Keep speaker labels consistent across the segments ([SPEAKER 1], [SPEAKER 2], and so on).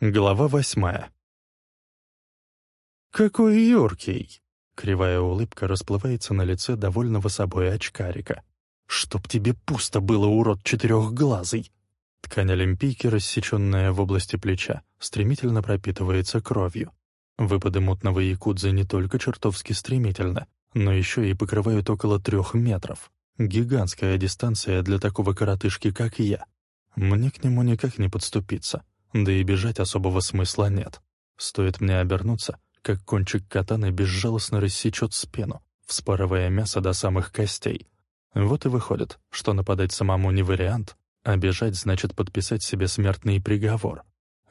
[SPEAKER 1] Глава восьмая. «Какой юркий!» Кривая улыбка расплывается на лице довольного собой очкарика. «Чтоб тебе пусто было, урод четырехглазый!» Ткань олимпийки, рассеченная в области плеча, стремительно пропитывается кровью. Выпады мутного якудзы не только чертовски стремительно, но еще и покрывают около трех метров. Гигантская дистанция для такого коротышки, как я. Мне к нему никак не подступиться да и бежать особого смысла нет. Стоит мне обернуться, как кончик катаны безжалостно рассечет спину, вспарывая мясо до самых костей. Вот и выходит, что нападать самому не вариант, а бежать значит подписать себе смертный приговор.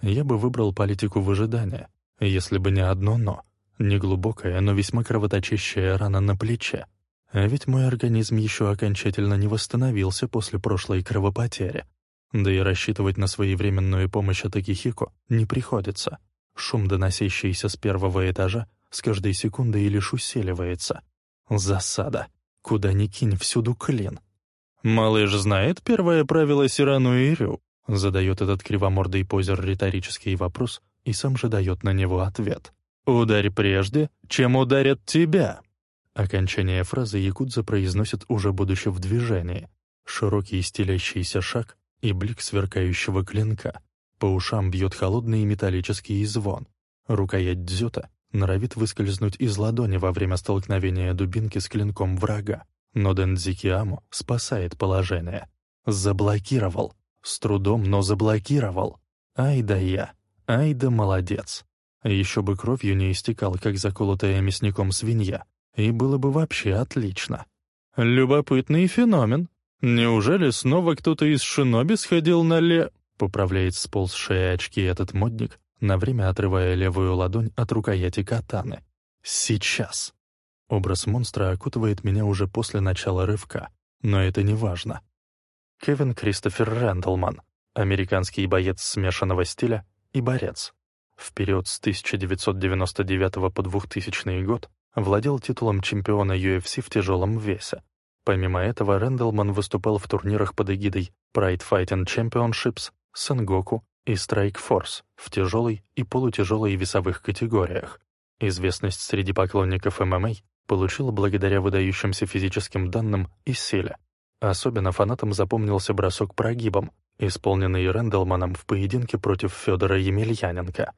[SPEAKER 1] Я бы выбрал политику выжидания, если бы не одно «но». Неглубокая, но весьма кровоточащая рана на плече. А ведь мой организм еще окончательно не восстановился после прошлой кровопотери. Да и рассчитывать на своевременную помощь от Акихико не приходится. Шум, доносящийся с первого этажа, с каждой секундой лишь усиливается. Засада. Куда ни кинь, всюду клин. «Малыш знает первое правило Сирану и Рю?» Задает этот кривомордый позер риторический вопрос и сам же дает на него ответ. «Ударь прежде, чем ударят тебя!» Окончание фразы Якудза произносит уже будучи в движении. Широкий стелящийся шаг, и блик сверкающего клинка. По ушам бьет холодный металлический звон. Рукоять дзюта норовит выскользнуть из ладони во время столкновения дубинки с клинком врага. Но Дензикиаму спасает положение. Заблокировал. С трудом, но заблокировал. Ай да я. Ай да молодец. Еще бы кровью не истекал, как заколотая мясником свинья. И было бы вообще отлично. Любопытный феномен, «Неужели снова кто-то из шиноби сходил на ле...» Поправляет сползшие очки этот модник, на время отрывая левую ладонь от рукояти катаны. «Сейчас!» Образ монстра окутывает меня уже после начала рывка, но это не важно. Кевин Кристофер Рэндалман, американский боец смешанного стиля и борец. В период с 1999 по 2000 год владел титулом чемпиона UFC в тяжелом весе, Помимо этого, Рэндалман выступал в турнирах под эгидой Pride Fighting Championships, Сенгоку и Strike Force в тяжелой и полутяжелой весовых категориях. Известность среди поклонников ММА получила благодаря выдающимся физическим данным и силе. Особенно фанатам запомнился бросок прогибом, исполненный Рэндалманом в поединке против Федора Емельяненко.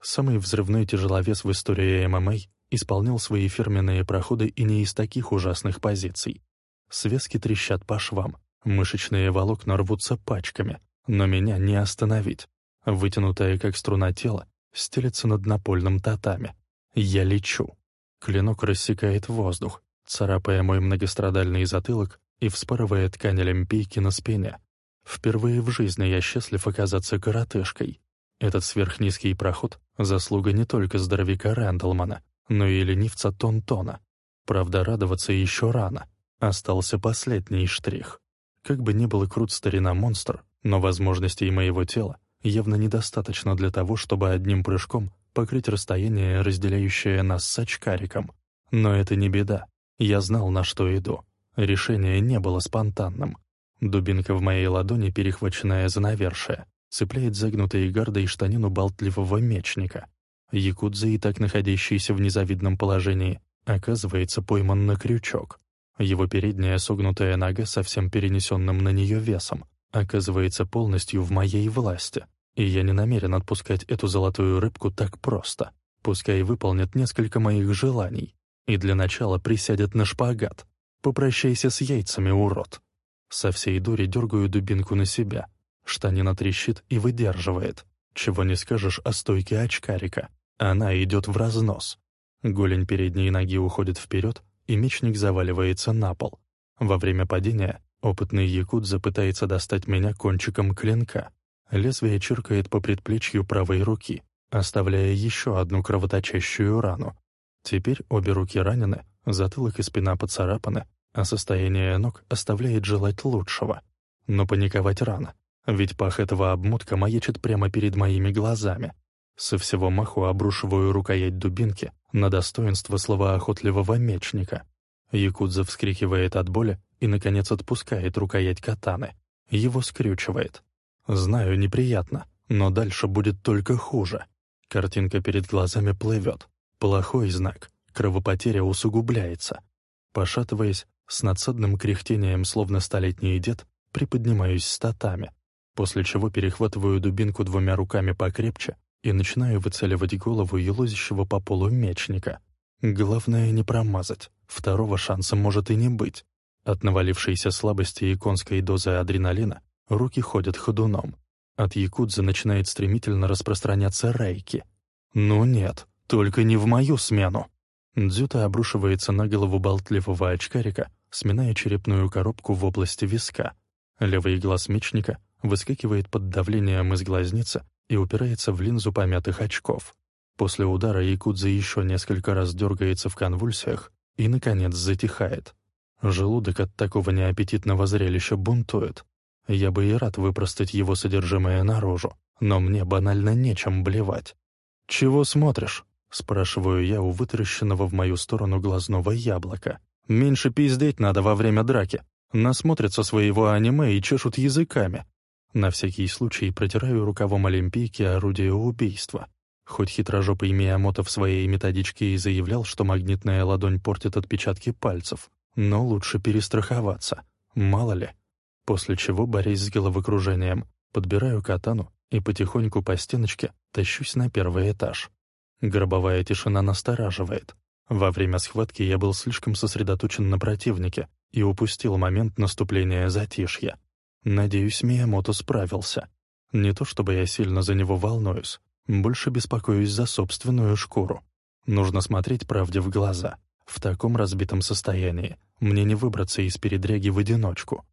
[SPEAKER 1] Самый взрывной тяжеловес в истории ММА исполнял свои фирменные проходы и не из таких ужасных позиций. Связки трещат по швам, мышечные волокна рвутся пачками, но меня не остановить. Вытянутое, как струна тело, стелется над напольным татами. Я лечу. Клинок рассекает воздух, царапая мой многострадальный затылок и вспарывая ткань олимпийки на спине. Впервые в жизни я счастлив оказаться коротышкой. Этот сверхнизкий проход — заслуга не только здоровяка Рэндалмана, но и ленивца Тонтона. Правда, радоваться еще рано. Остался последний штрих. Как бы ни был крут старина-монстр, но возможностей моего тела явно недостаточно для того, чтобы одним прыжком покрыть расстояние, разделяющее нас с очкариком. Но это не беда. Я знал, на что иду. Решение не было спонтанным. Дубинка в моей ладони, перехваченная за навершие, цепляет загнутой гардой штанину болтливого мечника. Якудза, и так находящийся в незавидном положении, оказывается пойман на крючок. Его передняя согнутая нога со всем перенесенным на нее весом оказывается полностью в моей власти, и я не намерен отпускать эту золотую рыбку так просто. Пускай выполнит несколько моих желаний, и для начала присядет на шпагат. Попрощайся с яйцами, урод. Со всей дури дергаю дубинку на себя. Штанина трещит и выдерживает. Чего не скажешь о стойке очкарика. Она идет в разнос. Голень передней ноги уходит вперед, и мечник заваливается на пол. Во время падения опытный якудза пытается достать меня кончиком клинка. Лезвие чиркает по предплечью правой руки, оставляя еще одну кровоточащую рану. Теперь обе руки ранены, затылок и спина поцарапаны, а состояние ног оставляет желать лучшего. Но паниковать рано, ведь пах этого обмутка маячит прямо перед моими глазами. Со всего маху обрушиваю рукоять дубинки на достоинство слова охотливого мечника. Якудза вскрикивает от боли и, наконец, отпускает рукоять катаны. Его скрючивает. Знаю, неприятно, но дальше будет только хуже. Картинка перед глазами плывет. Плохой знак. Кровопотеря усугубляется. Пошатываясь, с надсадным кряхтением, словно столетний дед, приподнимаюсь статами, после чего перехватываю дубинку двумя руками покрепче и начинаю выцеливать голову елозящего по полу мечника. Главное не промазать, второго шанса может и не быть. От навалившейся слабости и конской дозы адреналина руки ходят ходуном. От якудза начинает стремительно распространяться рейки. Ну нет, только не в мою смену. Дзюта обрушивается на голову болтливого очкарика, сминая черепную коробку в области виска. Левый глаз мечника выскакивает под давлением из глазницы и упирается в линзу помятых очков. После удара Якудза еще несколько раз дергается в конвульсиях и, наконец, затихает. Желудок от такого неаппетитного зрелища бунтует. Я бы и рад выпростать его содержимое наружу, но мне банально нечем блевать. «Чего смотришь?» — спрашиваю я у вытаращенного в мою сторону глазного яблока. «Меньше пиздеть надо во время драки. Насмотрятся своего аниме и чешут языками. На всякий случай протираю рукавом Олимпийки орудие убийства. Хоть хитрожопый Миямото в своей методичке и заявлял, что магнитная ладонь портит отпечатки пальцев, но лучше перестраховаться. Мало ли. После чего, борясь с головокружением, подбираю катану и потихоньку по стеночке тащусь на первый этаж. Гробовая тишина настораживает. Во время схватки я был слишком сосредоточен на противнике и упустил момент наступления затишья. Надеюсь, Миямото справился. Не то чтобы я сильно за него волнуюсь, больше беспокоюсь за собственную шкуру. Нужно смотреть правде в глаза. В таком разбитом состоянии мне не выбраться из передряги в одиночку.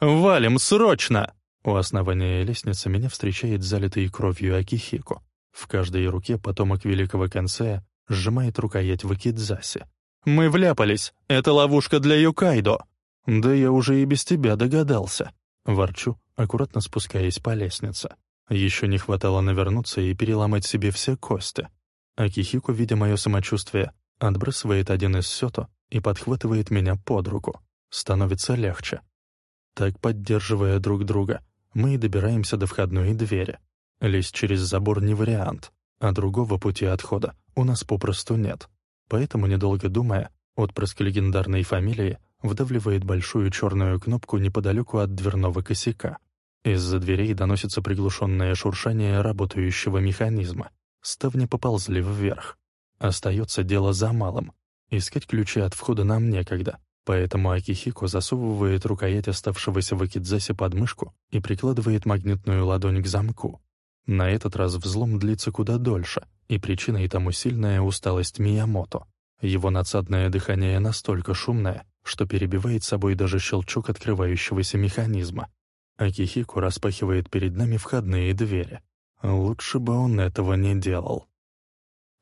[SPEAKER 1] «Валим, срочно!» У основания лестницы меня встречает залитый кровью Акихико. В каждой руке потомок великого консея сжимает рукоять в акидзасе. «Мы вляпались! Это ловушка для Юкайдо!» «Да я уже и без тебя догадался!» Ворчу, аккуратно спускаясь по лестнице. Еще не хватало навернуться и переломать себе все кости. Акихико, видя мое самочувствие, отбрасывает один из сёто и подхватывает меня под руку. Становится легче. Так, поддерживая друг друга, мы и добираемся до входной двери. Лезть через забор не вариант, а другого пути отхода у нас попросту нет. Поэтому, недолго думая, отпрыск легендарной фамилии вдавливает большую черную кнопку неподалеку от дверного косяка. Из-за дверей доносится приглушенное шуршание работающего механизма. Ставни поползли вверх. Остается дело за малым. Искать ключи от входа нам некогда, поэтому Акихико засовывает рукоять оставшегося в Акидзасе под мышку и прикладывает магнитную ладонь к замку. На этот раз взлом длится куда дольше, и причиной тому сильная усталость Миямото. Его надсадное дыхание настолько шумное, что перебивает собой даже щелчок открывающегося механизма. Акихико распахивает перед нами входные двери. Лучше бы он этого не делал.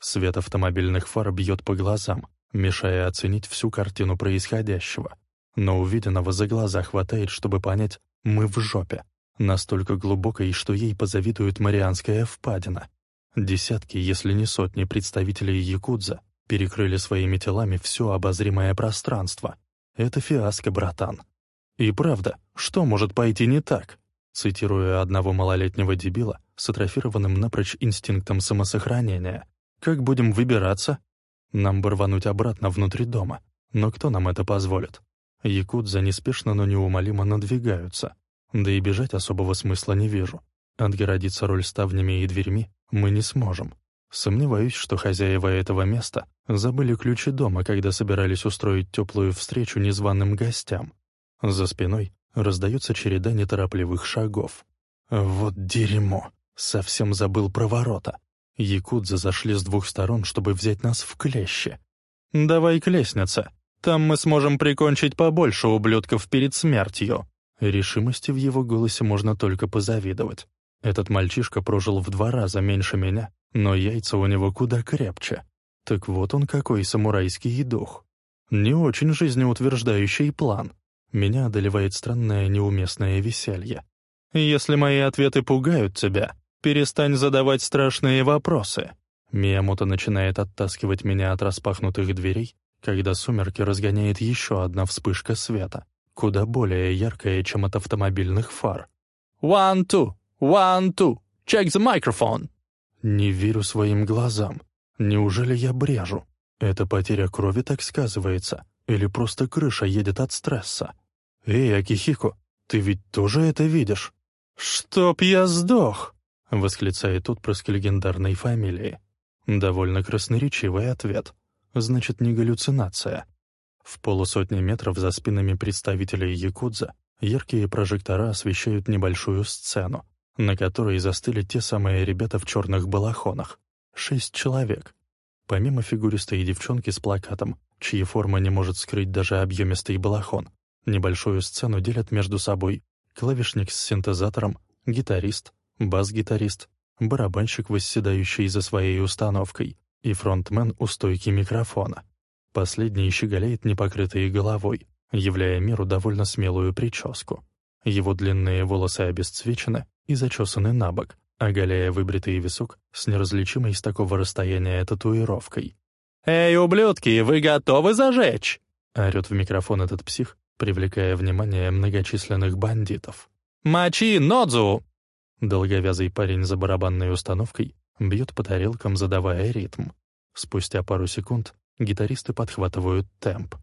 [SPEAKER 1] Свет автомобильных фар бьет по глазам, мешая оценить всю картину происходящего. Но увиденного за глаза хватает, чтобы понять, мы в жопе. Настолько глубокой, что ей позавидует Марианская впадина. Десятки, если не сотни представителей Якудза перекрыли своими телами все обозримое пространство. Это фиаско, братан. И правда, что может пойти не так? Цитируя одного малолетнего дебила с атрофированным напрочь инстинктом самосохранения. «Как будем выбираться?» Нам бы рвануть обратно внутри дома. Но кто нам это позволит? Якудза неспешно, но неумолимо надвигаются. Да и бежать особого смысла не вижу. Отгородиться роль ставнями и дверьми мы не сможем. Сомневаюсь, что хозяева этого места забыли ключи дома, когда собирались устроить теплую встречу незваным гостям. За спиной раздается череда неторопливых шагов. Вот дерьмо! Совсем забыл про ворота. Якудзы зашли с двух сторон, чтобы взять нас в клещи. «Давай к лестнице. Там мы сможем прикончить побольше ублюдков перед смертью». Решимости в его голосе можно только позавидовать. Этот мальчишка прожил в два раза меньше меня, но яйца у него куда крепче. Так вот он какой самурайский дух. Не очень жизнеутверждающий план. Меня одолевает странное неуместное веселье. «Если мои ответы пугают тебя, перестань задавать страшные вопросы». Миямото начинает оттаскивать меня от распахнутых дверей, когда сумерки разгоняет еще одна вспышка света, куда более яркая, чем от автомобильных фар. «One-two! One-two!
[SPEAKER 2] Check the microphone!»
[SPEAKER 1] Не верю своим глазам. Неужели я брежу? Это потеря крови так сказывается? Или просто крыша едет от стресса? Эй, Акихико, ты ведь тоже это видишь? «Чтоб я сдох!» — восклицает отпрыск легендарной фамилии. Довольно красноречивый ответ. Значит, не галлюцинация. В полусотни метров за спинами представителей Якудза яркие прожектора освещают небольшую сцену, на которой застыли те самые ребята в черных балахонах. Шесть человек. Помимо фигуристой девчонки с плакатом, чьи форма не может скрыть даже объемистый балахон, небольшую сцену делят между собой клавишник с синтезатором, гитарист, бас-гитарист, барабанщик, восседающий за своей установкой, и фронтмен у стойки микрофона. Последний щеголяет непокрытой головой, являя миру довольно смелую прическу. Его длинные волосы обесцвечены и зачесаны на бок, оголяя выбритый висок с неразличимой с такого расстояния татуировкой.
[SPEAKER 2] «Эй, ублюдки, вы готовы зажечь?»
[SPEAKER 1] — орёт в микрофон этот псих, привлекая внимание многочисленных бандитов.
[SPEAKER 2] «Мочи Нодзу!»
[SPEAKER 1] Долговязый парень за барабанной установкой бьет по тарелкам, задавая ритм. Спустя пару секунд гитаристы подхватывают темп.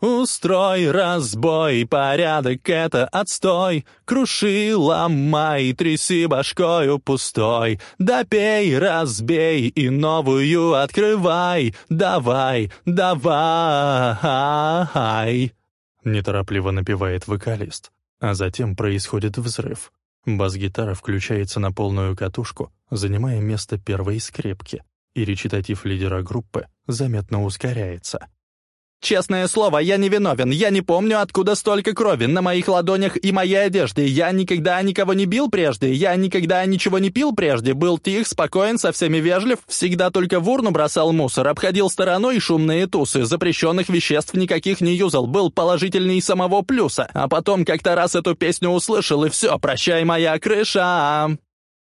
[SPEAKER 2] «Устрой разбой, порядок — это отстой, Круши, ломай, тряси башкою пустой, Допей, разбей и новую открывай, Давай, давай!»
[SPEAKER 1] Неторопливо напевает вокалист, а затем происходит взрыв. Бас-гитара включается на полную катушку, занимая место первой скрепки, и речитатив лидера группы заметно ускоряется —
[SPEAKER 2] Честное слово, я не виновен. Я не помню, откуда столько крови на моих ладонях и моей одежде. Я никогда никого не бил прежде. Я никогда ничего не пил прежде. Был тих, спокоен, со всеми вежлив. Всегда только в урну бросал мусор. Обходил стороной шумные тусы. Запрещенных веществ никаких не юзал. Был положительней самого плюса. А потом как-то раз эту песню услышал, и все, прощай, моя крыша.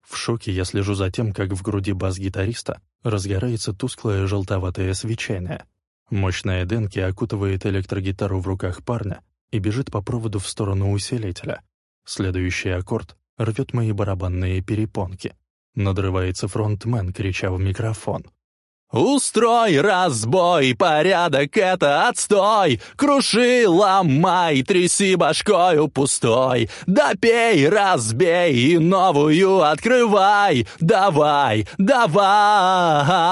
[SPEAKER 1] В шоке я слежу за тем, как в груди бас-гитариста разгорается тусклое желтоватое свечение. Мощная Денки окутывает электрогитару в руках парня и бежит по проводу в сторону усилителя. Следующий аккорд рвет мои барабанные перепонки. Надрывается фронтмен, крича в микрофон.
[SPEAKER 2] «Устрой разбой, порядок — это отстой! Круши, ломай, тряси башкою пустой! Допей, разбей и новую открывай! Давай, давай!»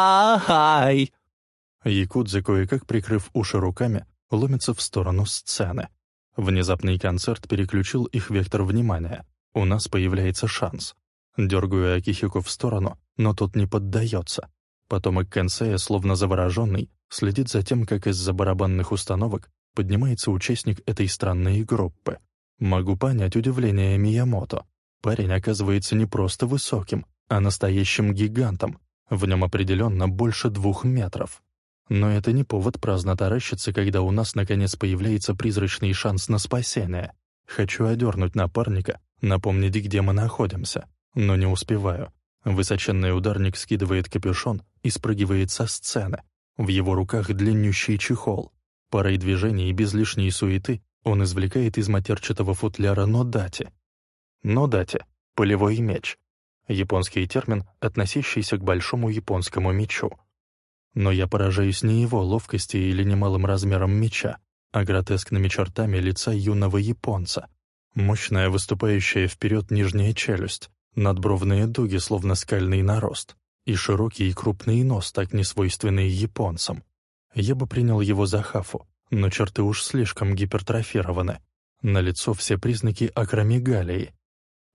[SPEAKER 1] Якудза, кое-как прикрыв уши руками, ломится в сторону сцены. Внезапный концерт переключил их вектор внимания. У нас появляется шанс. Дергаю Акихико в сторону, но тот не поддается. Потом Кенсея, словно завороженный, следит за тем, как из-за барабанных установок поднимается участник этой странной группы. Могу понять удивление Миямото. Парень оказывается не просто высоким, а настоящим гигантом. В нем определенно больше двух метров. Но это не повод праздно таращиться, когда у нас наконец появляется призрачный шанс на спасение. Хочу одернуть напарника, напомнить, где мы находимся, но не успеваю. Высоченный ударник скидывает капюшон и спрыгивает со сцены. В его руках длиннющий чехол. Парой движений и без лишней суеты он извлекает из матерчатого футляра нодати. Нодати — полевой меч. Японский термин, относящийся к большому японскому мечу. Но я поражаюсь не его ловкости или немалым размером меча, а гротескными чертами лица юного японца. Мощная выступающая вперед нижняя челюсть, надбровные дуги, словно скальный нарост, и широкий и крупный нос, так несвойственный японцам. Я бы принял его за хафу, но черты уж слишком гипертрофированы. На лицо все признаки акромегалии.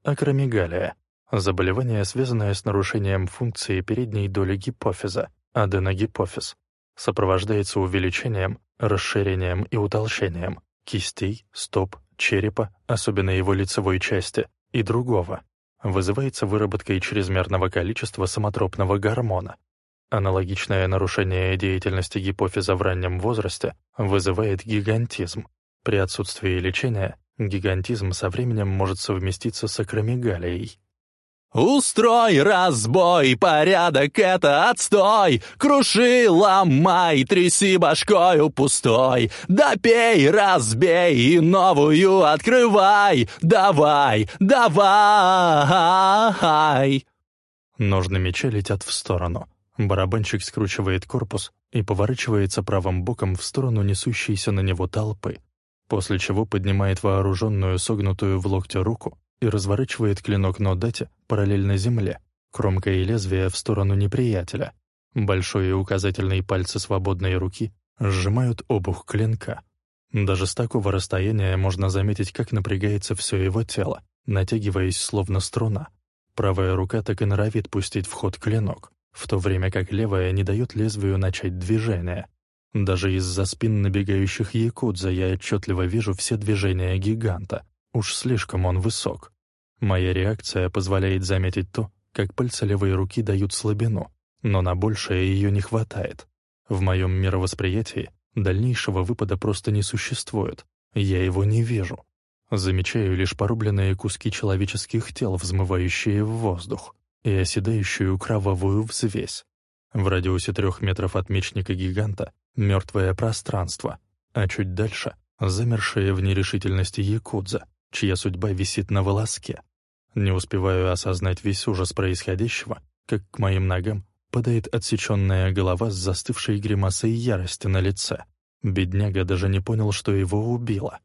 [SPEAKER 1] Акромегалия — заболевание, связанное с нарушением функции передней доли гипофиза, аденогипофиз, сопровождается увеличением, расширением и утолщением кистей, стоп, черепа, особенно его лицевой части, и другого. Вызывается выработкой чрезмерного количества самотропного гормона. Аналогичное нарушение деятельности гипофиза в раннем возрасте вызывает гигантизм. При отсутствии лечения гигантизм со временем может совместиться с акромегалией.
[SPEAKER 2] «Устрой разбой, порядок — это отстой! Круши, ломай, тряси башкою пустой! Допей, разбей и новую открывай! Давай, давай!»
[SPEAKER 1] Ножны меча летят в сторону. Барабанщик скручивает корпус и поворачивается правым боком в сторону несущейся на него толпы, после чего поднимает вооруженную согнутую в локте руку и разворачивает клинок Нодати параллельно земле, кромкой лезвия в сторону неприятеля. Большой и указательные пальцы свободной руки сжимают обух клинка. Даже с такого расстояния можно заметить, как напрягается все его тело, натягиваясь словно струна. Правая рука так и норовит пустить в ход клинок, в то время как левая не дает лезвию начать движение. Даже из-за спин набегающих якудза я отчетливо вижу все движения гиганта, Уж слишком он высок. Моя реакция позволяет заметить то, как пальцы левой руки дают слабину, но на большее ее не хватает. В моем мировосприятии дальнейшего выпада просто не существует, я его не вижу. Замечаю лишь порубленные куски человеческих тел, взмывающие в воздух, и оседающую кровавую взвесь. В радиусе трех метров от мечника-гиганта — мертвое пространство, а чуть дальше — замершие в нерешительности якудза, чья судьба висит на волоске. Не успеваю осознать весь ужас происходящего, как к моим ногам падает отсеченная голова с застывшей гримасой ярости на лице. Бедняга даже не понял, что его убило.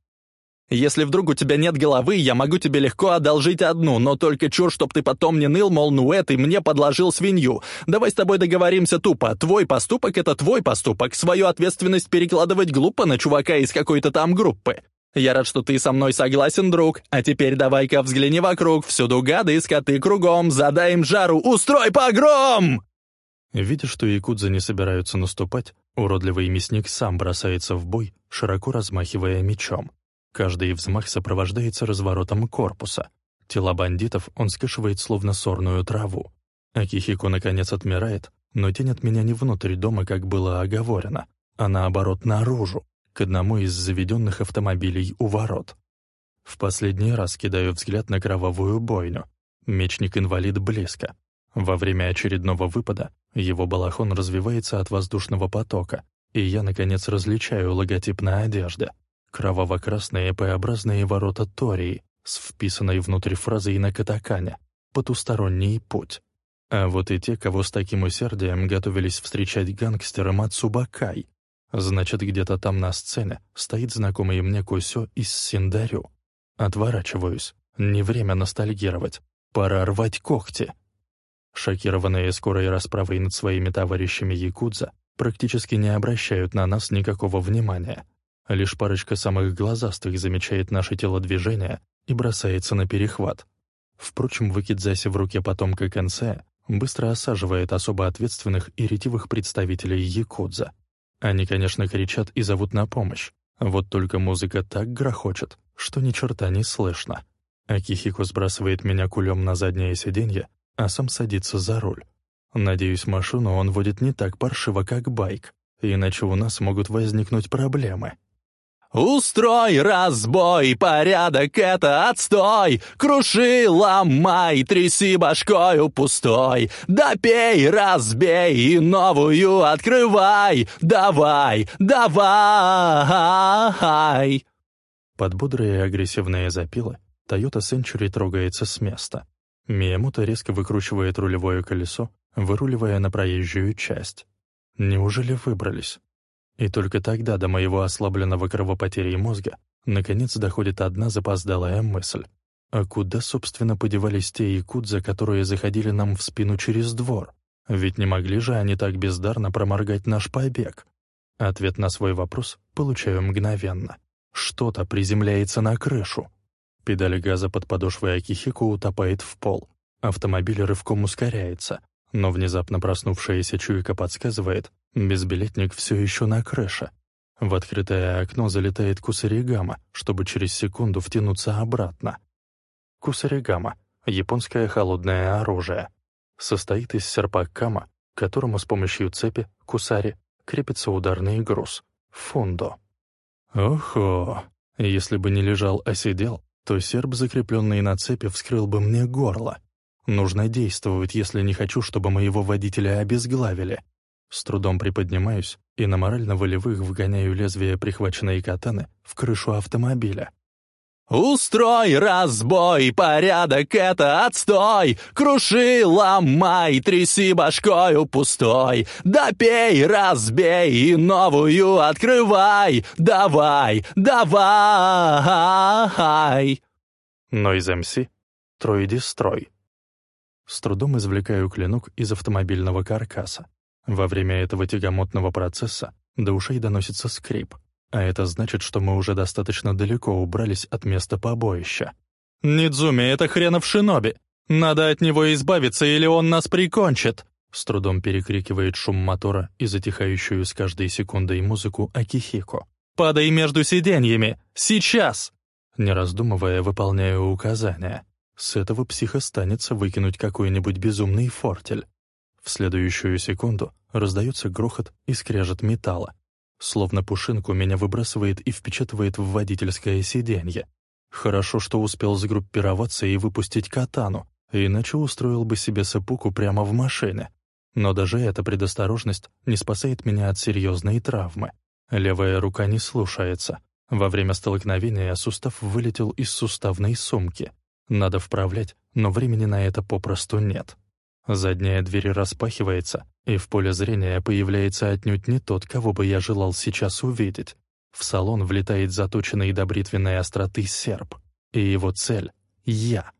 [SPEAKER 2] «Если вдруг у тебя нет головы, я могу тебе легко одолжить одну, но только чур, чтоб ты потом не ныл, мол, ну это, и мне подложил свинью. Давай с тобой договоримся тупо. Твой поступок — это твой поступок. Свою ответственность перекладывать глупо на чувака из какой-то там группы. Я рад, что ты со мной согласен, друг. А теперь давай-ка взгляни вокруг. Всюду гады и скоты кругом. Задай им жару. Устрой погром!»
[SPEAKER 1] Видя, что якудзы не собираются наступать, уродливый мясник сам бросается в бой, широко размахивая мечом. Каждый взмах сопровождается разворотом корпуса. Тела бандитов он скашивает словно сорную траву. Акихико наконец отмирает, но тень от меня не внутрь дома, как было оговорено, а наоборот наружу, к одному из заведенных автомобилей у ворот. В последний раз кидаю взгляд на кровавую бойню. Мечник-инвалид близко. Во время очередного выпада его балахон развивается от воздушного потока, и я, наконец, различаю логотип на одежде. Кроваво-красные П-образные ворота Тории с вписанной внутрь фразой на катакане «Потусторонний путь». А вот и те, кого с таким усердием готовились встречать гангстеры Мацубакай, Значит, где-то там на сцене стоит знакомый мне Кусё из Синдарю. Отворачиваюсь. Не время ностальгировать. Пора рвать когти. Шокированные скорой расправой над своими товарищами Якудза практически не обращают на нас никакого внимания. Лишь парочка самых глазастых замечает наше телодвижение и бросается на перехват. Впрочем, выкидзаси в руке потомка Кэнсе быстро осаживает особо ответственных и ретивых представителей Якудза. Они, конечно, кричат и зовут на помощь. Вот только музыка так грохочет, что ни черта не слышно. Акихико сбрасывает меня кулем на заднее сиденье, а сам садится за руль. Надеюсь, машину он водит не так паршиво, как байк, иначе у нас могут возникнуть проблемы.
[SPEAKER 2] «Устрой разбой, порядок — это отстой! Круши, ломай, тряси башкою пустой! Допей, разбей и новую открывай! Давай, давай!»
[SPEAKER 1] Под бодрые агрессивные запилы Toyota Century трогается с места. Миямото резко выкручивает рулевое колесо, выруливая на проезжую часть. Неужели выбрались? И только тогда до моего ослабленного кровопотерей мозга наконец доходит одна запоздалая мысль. А куда, собственно, подевались те якудза, которые заходили нам в спину через двор? Ведь не могли же они так бездарно проморгать наш побег? Ответ на свой вопрос получаю мгновенно. Что-то приземляется на крышу. Педаль газа под подошвой Акихико утопает в пол. Автомобиль рывком ускоряется, но внезапно проснувшаяся чуйка подсказывает, безбилетник все еще на крыше. В открытое окно залетает кусаригама, чтобы через секунду втянуться обратно. Кусаригама — японское холодное оружие. Состоит из серпа-кама, к которому с помощью цепи, кусари, крепится ударный груз — фундо. Охо! Если бы не лежал, а сидел, то серп, закрепленный на цепи, вскрыл бы мне горло. Нужно действовать, если не хочу, чтобы моего водителя обезглавили. С трудом приподнимаюсь и на морально-волевых вгоняю лезвие прихваченной катаны в крышу автомобиля.
[SPEAKER 2] «Устрой разбой, порядок — это отстой! Круши, ломай, тряси башкою пустой! Допей, разбей и новую открывай! Давай, давай!»
[SPEAKER 1] Нойз МС, Тройди Строй. С трудом извлекаю клинок из автомобильного каркаса. Во время этого тягомотного процесса до ушей доносится скрип, а это значит, что мы уже достаточно далеко убрались от места побоища.
[SPEAKER 2] «Нидзуми, это хренов шиноби! Надо от него избавиться, или он нас прикончит!»
[SPEAKER 1] С трудом перекрикивает шум мотора и затихающую с каждой секундой музыку Акихико.
[SPEAKER 2] «Падай между сиденьями! Сейчас!»
[SPEAKER 1] Не раздумывая, выполняю указания. С этого психа станется выкинуть какой-нибудь безумный фортель. В следующую секунду раздается грохот и скрежет металла. Словно пушинку меня выбрасывает и впечатывает в водительское сиденье. Хорошо, что успел сгруппироваться и выпустить катану, иначе устроил бы себе сапуку прямо в машине. Но даже эта предосторожность не спасает меня от серьезной травмы. Левая рука не слушается. Во время столкновения сустав вылетел из суставной сумки. Надо вправлять, но времени на это попросту нет. Задняя дверь распахивается, и в поле зрения появляется отнюдь не тот, кого бы я желал сейчас увидеть. В салон влетает заточенный до бритвенной остроты серп, и его цель — я.